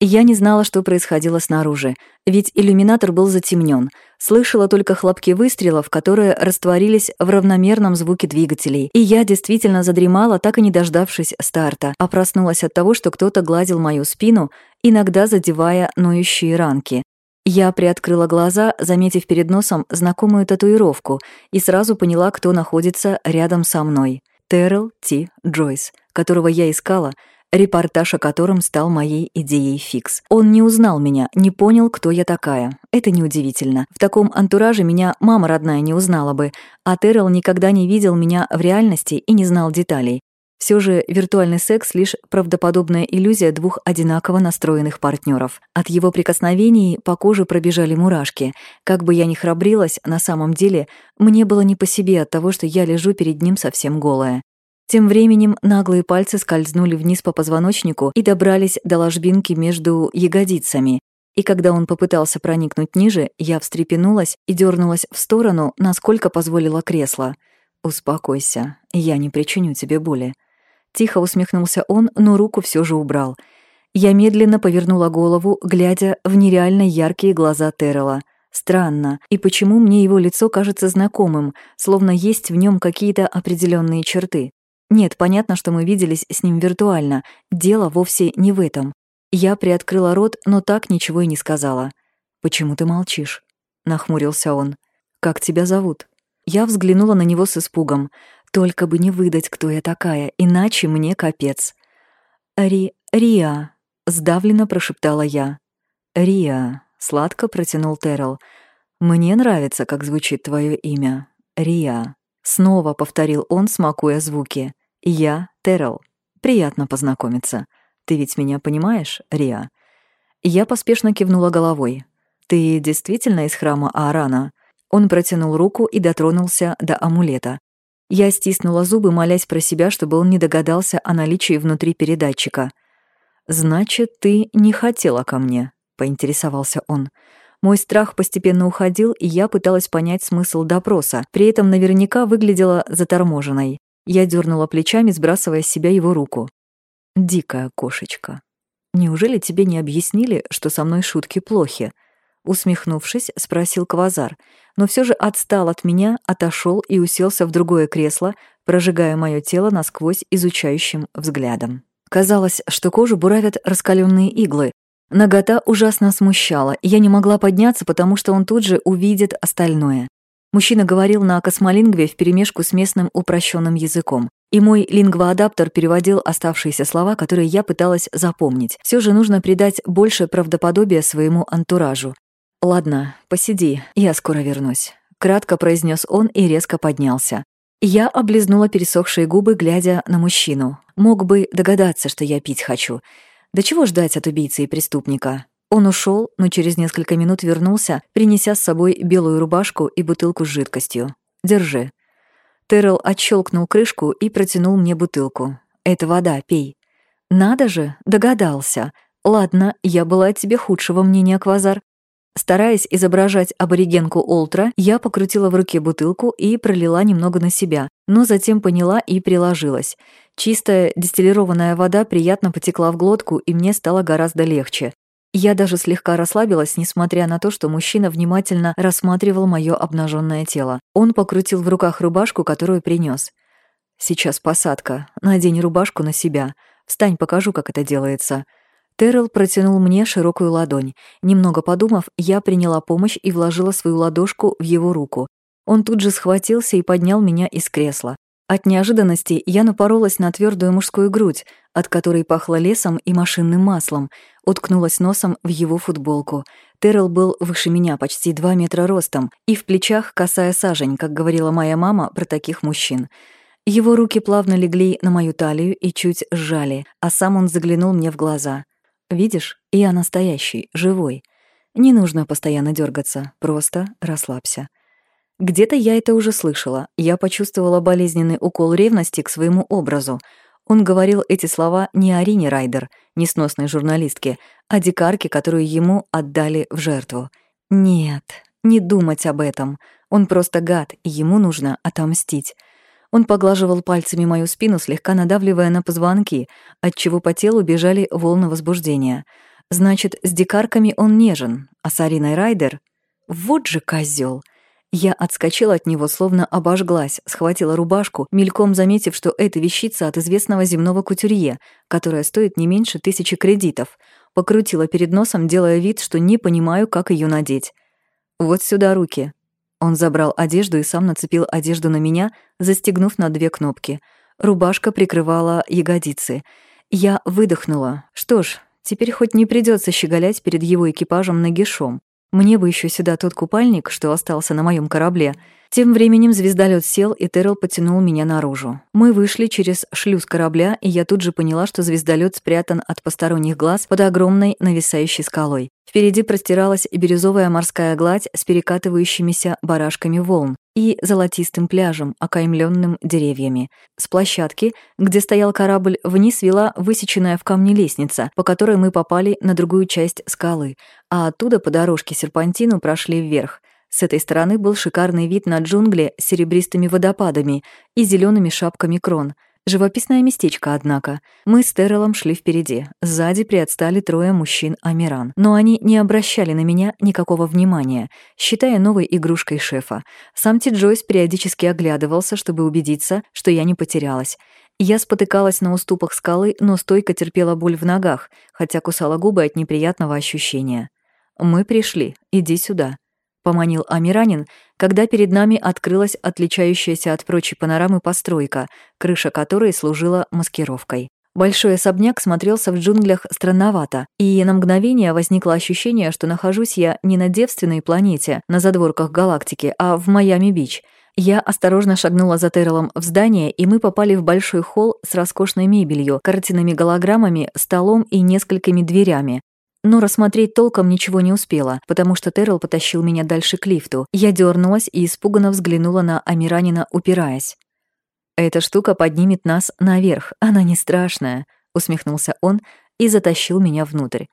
Я не знала, что происходило снаружи, ведь иллюминатор был затемнен. Слышала только хлопки выстрелов, которые растворились в равномерном звуке двигателей. И я действительно задремала, так и не дождавшись старта, а проснулась от того, что кто-то гладил мою спину, иногда задевая ноющие ранки. Я приоткрыла глаза, заметив перед носом знакомую татуировку, и сразу поняла, кто находится рядом со мной. Террел Ти Джойс, которого я искала, репортаж о котором стал моей идеей фикс. Он не узнал меня, не понял, кто я такая. Это неудивительно. В таком антураже меня мама родная не узнала бы, а Террел никогда не видел меня в реальности и не знал деталей. Все же виртуальный секс — лишь правдоподобная иллюзия двух одинаково настроенных партнеров. От его прикосновений по коже пробежали мурашки. Как бы я ни храбрилась, на самом деле мне было не по себе от того, что я лежу перед ним совсем голая. Тем временем наглые пальцы скользнули вниз по позвоночнику и добрались до ложбинки между ягодицами. И когда он попытался проникнуть ниже, я встрепенулась и дернулась в сторону, насколько позволило кресло. «Успокойся, я не причиню тебе боли». Тихо усмехнулся он, но руку все же убрал. Я медленно повернула голову, глядя в нереально яркие глаза Террела. Странно, и почему мне его лицо кажется знакомым, словно есть в нем какие-то определенные черты. Нет, понятно, что мы виделись с ним виртуально. Дело вовсе не в этом. Я приоткрыла рот, но так ничего и не сказала. «Почему ты молчишь?» — нахмурился он. «Как тебя зовут?» Я взглянула на него с испугом. Только бы не выдать, кто я такая, иначе мне капец. «Ри... Риа», — сдавленно прошептала я. «Риа», — сладко протянул Террell. «Мне нравится, как звучит твое имя. Риа». Снова повторил он, смакуя звуки. «Я Террell. Приятно познакомиться. Ты ведь меня понимаешь, Риа?» Я поспешно кивнула головой. «Ты действительно из храма Аарана?» Он протянул руку и дотронулся до амулета. Я стиснула зубы, молясь про себя, чтобы он не догадался о наличии внутри передатчика. «Значит, ты не хотела ко мне?» — поинтересовался он. Мой страх постепенно уходил, и я пыталась понять смысл допроса, при этом наверняка выглядела заторможенной. Я дернула плечами, сбрасывая с себя его руку. «Дикая кошечка. Неужели тебе не объяснили, что со мной шутки плохи?» Усмехнувшись, спросил Квазар, но все же отстал от меня, отошел и уселся в другое кресло, прожигая мое тело насквозь изучающим взглядом. Казалось, что кожу буравят раскаленные иглы. Нагота ужасно смущала, и я не могла подняться, потому что он тут же увидит остальное. Мужчина говорил на космолингве вперемешку с местным упрощенным языком. И мой лингвоадаптер переводил оставшиеся слова, которые я пыталась запомнить. Все же нужно придать больше правдоподобия своему антуражу. «Ладно, посиди, я скоро вернусь», — кратко произнес он и резко поднялся. Я облизнула пересохшие губы, глядя на мужчину. Мог бы догадаться, что я пить хочу. Да чего ждать от убийцы и преступника? Он ушел, но через несколько минут вернулся, принеся с собой белую рубашку и бутылку с жидкостью. «Держи». Террell отщелкнул крышку и протянул мне бутылку. «Это вода, пей». «Надо же, догадался. Ладно, я была от тебе худшего мнения, Квазар». Стараясь изображать аборигенку Олтра, я покрутила в руке бутылку и пролила немного на себя, но затем поняла и приложилась. Чистая дистиллированная вода приятно потекла в глотку, и мне стало гораздо легче. Я даже слегка расслабилась, несмотря на то, что мужчина внимательно рассматривал мое обнаженное тело. Он покрутил в руках рубашку, которую принес. «Сейчас посадка. Надень рубашку на себя. Встань, покажу, как это делается». Террell протянул мне широкую ладонь. Немного подумав, я приняла помощь и вложила свою ладошку в его руку. Он тут же схватился и поднял меня из кресла. От неожиданности я напоролась на твердую мужскую грудь, от которой пахло лесом и машинным маслом, уткнулась носом в его футболку. Террел был выше меня, почти два метра ростом, и в плечах косая сажень, как говорила моя мама про таких мужчин. Его руки плавно легли на мою талию и чуть сжали, а сам он заглянул мне в глаза. «Видишь, я настоящий, живой. Не нужно постоянно дергаться, просто расслабься». Где-то я это уже слышала. Я почувствовала болезненный укол ревности к своему образу. Он говорил эти слова не о Рине Райдер, несносной журналистке, а дикарке, которую ему отдали в жертву. Нет, не думать об этом. Он просто гад, и ему нужно отомстить. Он поглаживал пальцами мою спину, слегка надавливая на позвонки, отчего по телу бежали волны возбуждения. Значит, с дикарками он нежен, а с Ариной Райдер Вот же козел! Я отскочила от него, словно обожглась, схватила рубашку, мельком заметив, что это вещица от известного земного кутюрье, которая стоит не меньше тысячи кредитов. Покрутила перед носом, делая вид, что не понимаю, как ее надеть. «Вот сюда руки». Он забрал одежду и сам нацепил одежду на меня, застегнув на две кнопки. Рубашка прикрывала ягодицы. Я выдохнула. Что ж, теперь хоть не придется щеголять перед его экипажем нагишом. Мне бы еще сюда тот купальник, что остался на моем корабле. Тем временем звездолет сел, и Террел потянул меня наружу. Мы вышли через шлюз корабля, и я тут же поняла, что звездолет спрятан от посторонних глаз под огромной нависающей скалой. Впереди простиралась бирюзовая морская гладь с перекатывающимися барашками волн и золотистым пляжем, окаймленным деревьями. С площадки, где стоял корабль, вниз вела высеченная в камне лестница, по которой мы попали на другую часть скалы, а оттуда по дорожке серпантину прошли вверх. С этой стороны был шикарный вид на джунгли с серебристыми водопадами и зелеными шапками крон — Живописное местечко, однако. Мы с Террелом шли впереди. Сзади приотстали трое мужчин Амиран. Но они не обращали на меня никакого внимания, считая новой игрушкой шефа. Сам Ти Джойс периодически оглядывался, чтобы убедиться, что я не потерялась. Я спотыкалась на уступах скалы, но стойко терпела боль в ногах, хотя кусала губы от неприятного ощущения. «Мы пришли. Иди сюда», — поманил Амиранин, когда перед нами открылась отличающаяся от прочей панорамы постройка, крыша которой служила маскировкой. Большой особняк смотрелся в джунглях странновато, и на мгновение возникло ощущение, что нахожусь я не на девственной планете, на задворках галактики, а в Майами-Бич. Я осторожно шагнула за Террелом в здание, и мы попали в большой холл с роскошной мебелью, картинами голограммами, столом и несколькими дверями, но рассмотреть толком ничего не успела, потому что Террел потащил меня дальше к лифту. Я дернулась и испуганно взглянула на Амиранина, упираясь. «Эта штука поднимет нас наверх, она не страшная», — усмехнулся он и затащил меня внутрь.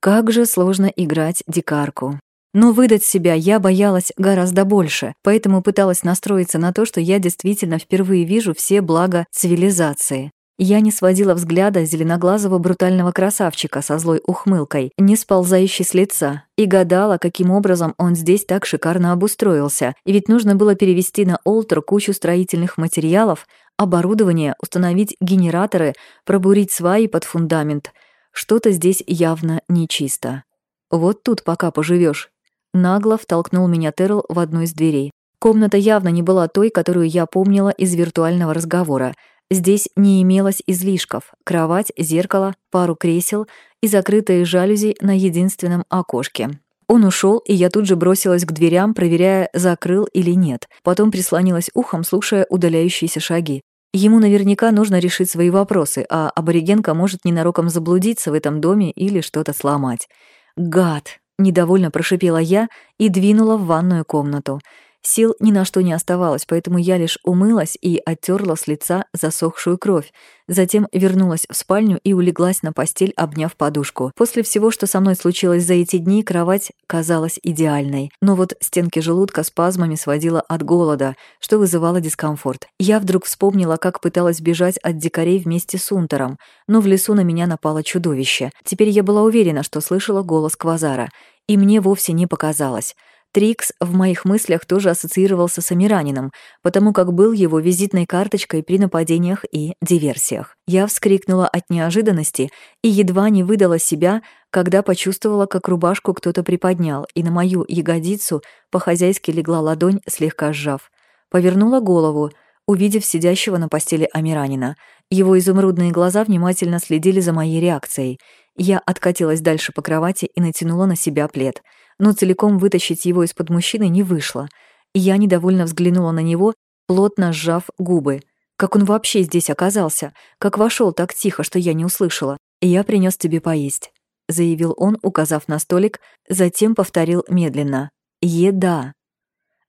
Как же сложно играть дикарку. Но выдать себя я боялась гораздо больше, поэтому пыталась настроиться на то, что я действительно впервые вижу все блага цивилизации. Я не сводила взгляда зеленоглазого брутального красавчика со злой ухмылкой, не сползающей с лица, и гадала, каким образом он здесь так шикарно обустроился. И ведь нужно было перевести на Олтер кучу строительных материалов, оборудование, установить генераторы, пробурить сваи под фундамент. Что-то здесь явно нечисто. Вот тут пока поживешь. Нагло втолкнул меня Террел в одну из дверей. Комната явно не была той, которую я помнила из виртуального разговора — Здесь не имелось излишков — кровать, зеркало, пару кресел и закрытые жалюзи на единственном окошке. Он ушел, и я тут же бросилась к дверям, проверяя, закрыл или нет. Потом прислонилась ухом, слушая удаляющиеся шаги. Ему наверняка нужно решить свои вопросы, а аборигенка может ненароком заблудиться в этом доме или что-то сломать. «Гад!» — недовольно прошипела я и двинула в ванную комнату. Сил ни на что не оставалось, поэтому я лишь умылась и оттерла с лица засохшую кровь. Затем вернулась в спальню и улеглась на постель, обняв подушку. После всего, что со мной случилось за эти дни, кровать казалась идеальной. Но вот стенки желудка спазмами сводила от голода, что вызывало дискомфорт. Я вдруг вспомнила, как пыталась бежать от дикарей вместе с Унтером, но в лесу на меня напало чудовище. Теперь я была уверена, что слышала голос Квазара. И мне вовсе не показалось. Трикс в моих мыслях тоже ассоциировался с Амиранином, потому как был его визитной карточкой при нападениях и диверсиях. Я вскрикнула от неожиданности и едва не выдала себя, когда почувствовала, как рубашку кто-то приподнял, и на мою ягодицу по-хозяйски легла ладонь, слегка сжав. Повернула голову, увидев сидящего на постели Амиранина. Его изумрудные глаза внимательно следили за моей реакцией. Я откатилась дальше по кровати и натянула на себя плед — но целиком вытащить его из-под мужчины не вышло. Я недовольно взглянула на него, плотно сжав губы. Как он вообще здесь оказался? Как вошел так тихо, что я не услышала? «Я принес тебе поесть», — заявил он, указав на столик, затем повторил медленно. «Еда».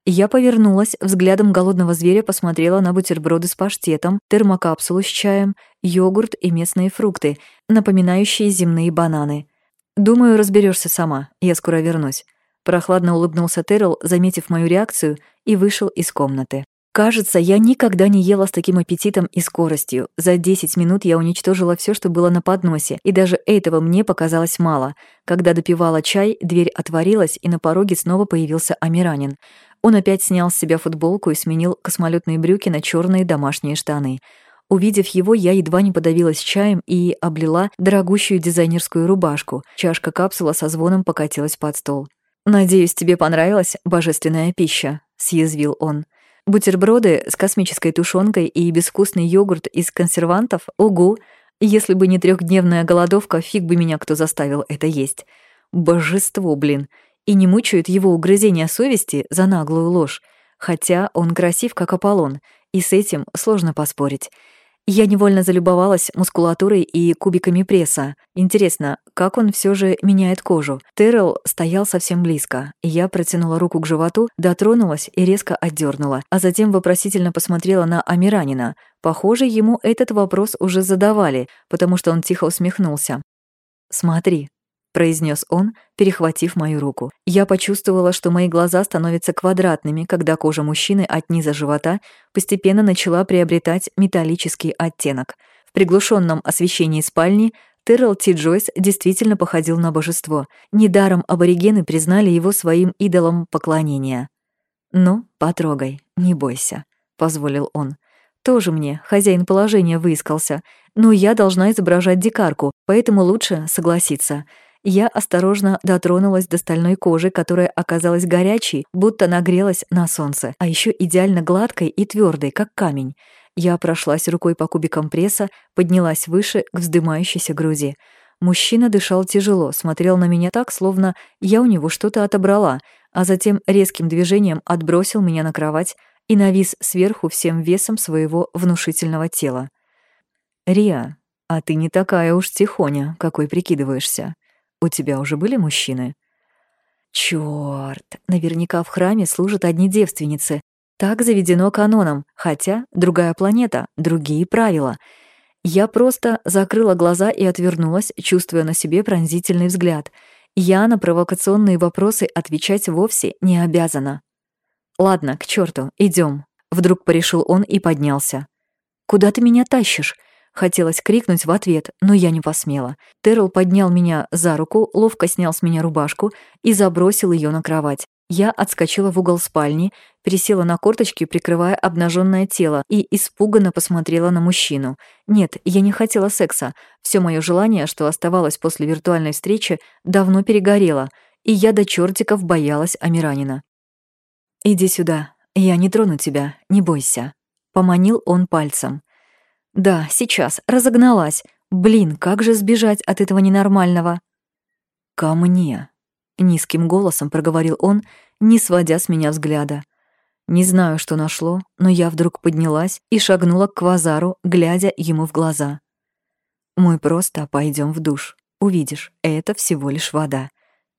Я повернулась, взглядом голодного зверя посмотрела на бутерброды с паштетом, термокапсулу с чаем, йогурт и местные фрукты, напоминающие земные бананы. «Думаю, разберешься сама. Я скоро вернусь». Прохладно улыбнулся Террell, заметив мою реакцию, и вышел из комнаты. Кажется, я никогда не ела с таким аппетитом и скоростью. За 10 минут я уничтожила все, что было на подносе, и даже этого мне показалось мало. Когда допивала чай, дверь отворилась, и на пороге снова появился Амиранин. Он опять снял с себя футболку и сменил космолетные брюки на черные домашние штаны. Увидев его, я едва не подавилась чаем и облила дорогущую дизайнерскую рубашку. Чашка-капсула со звоном покатилась под стол. «Надеюсь, тебе понравилась божественная пища», — съязвил он. Бутерброды с космической тушенкой и безвкусный йогурт из консервантов — угу! Если бы не трехдневная голодовка, фиг бы меня кто заставил это есть. Божество, блин! И не мучают его угрызения совести за наглую ложь. Хотя он красив, как Аполлон, и с этим сложно поспорить. Я невольно залюбовалась мускулатурой и кубиками пресса. Интересно, как он все же меняет кожу? Террел стоял совсем близко. Я протянула руку к животу, дотронулась и резко отдернула, а затем вопросительно посмотрела на Амиранина. Похоже, ему этот вопрос уже задавали, потому что он тихо усмехнулся. «Смотри», произнес он, перехватив мою руку. Я почувствовала, что мои глаза становятся квадратными, когда кожа мужчины от низа живота постепенно начала приобретать металлический оттенок. В приглушенном освещении спальни Террел Ти Джойс действительно походил на божество. Недаром аборигены признали его своим идолом поклонения. «Ну, потрогай, не бойся», — позволил он. «Тоже мне хозяин положения выискался, но я должна изображать дикарку, поэтому лучше согласиться. Я осторожно дотронулась до стальной кожи, которая оказалась горячей, будто нагрелась на солнце, а еще идеально гладкой и твердой, как камень. Я прошлась рукой по кубикам пресса, поднялась выше к вздымающейся груди. Мужчина дышал тяжело, смотрел на меня так, словно я у него что-то отобрала, а затем резким движением отбросил меня на кровать и навис сверху всем весом своего внушительного тела. «Риа, а ты не такая уж тихоня, какой прикидываешься. У тебя уже были мужчины? Чёрт, наверняка в храме служат одни девственницы. Так заведено каноном, хотя другая планета, другие правила. Я просто закрыла глаза и отвернулась, чувствуя на себе пронзительный взгляд. Я на провокационные вопросы отвечать вовсе не обязана. «Ладно, к черту, идем. Вдруг порешил он и поднялся. «Куда ты меня тащишь?» Хотелось крикнуть в ответ, но я не посмела. Террел поднял меня за руку, ловко снял с меня рубашку и забросил ее на кровать. Я отскочила в угол спальни, пересела на корточки, прикрывая обнаженное тело, и испуганно посмотрела на мужчину. Нет, я не хотела секса. Все мое желание, что оставалось после виртуальной встречи, давно перегорело, и я до чертиков боялась Амиранина. «Иди сюда, я не трону тебя, не бойся», — поманил он пальцем. Да, сейчас, разогналась. Блин, как же сбежать от этого ненормального? «Ко мне», — низким голосом проговорил он, не сводя с меня взгляда. Не знаю, что нашло, но я вдруг поднялась и шагнула к квазару, глядя ему в глаза. «Мы просто пойдем в душ. Увидишь, это всего лишь вода.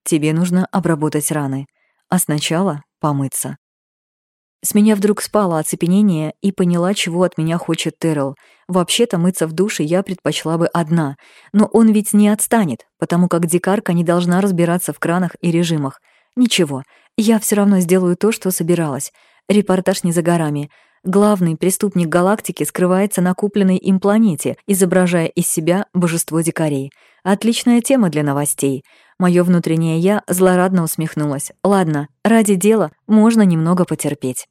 Тебе нужно обработать раны, а сначала помыться». С меня вдруг спало оцепенение и поняла, чего от меня хочет Террell. Вообще-то мыться в душе я предпочла бы одна, но он ведь не отстанет, потому как дикарка не должна разбираться в кранах и режимах. Ничего, я все равно сделаю то, что собиралась. Репортаж не за горами. Главный преступник галактики скрывается на купленной им планете, изображая из себя божество дикарей. Отличная тема для новостей. Моё внутреннее «я» злорадно усмехнулось. Ладно, ради дела можно немного потерпеть.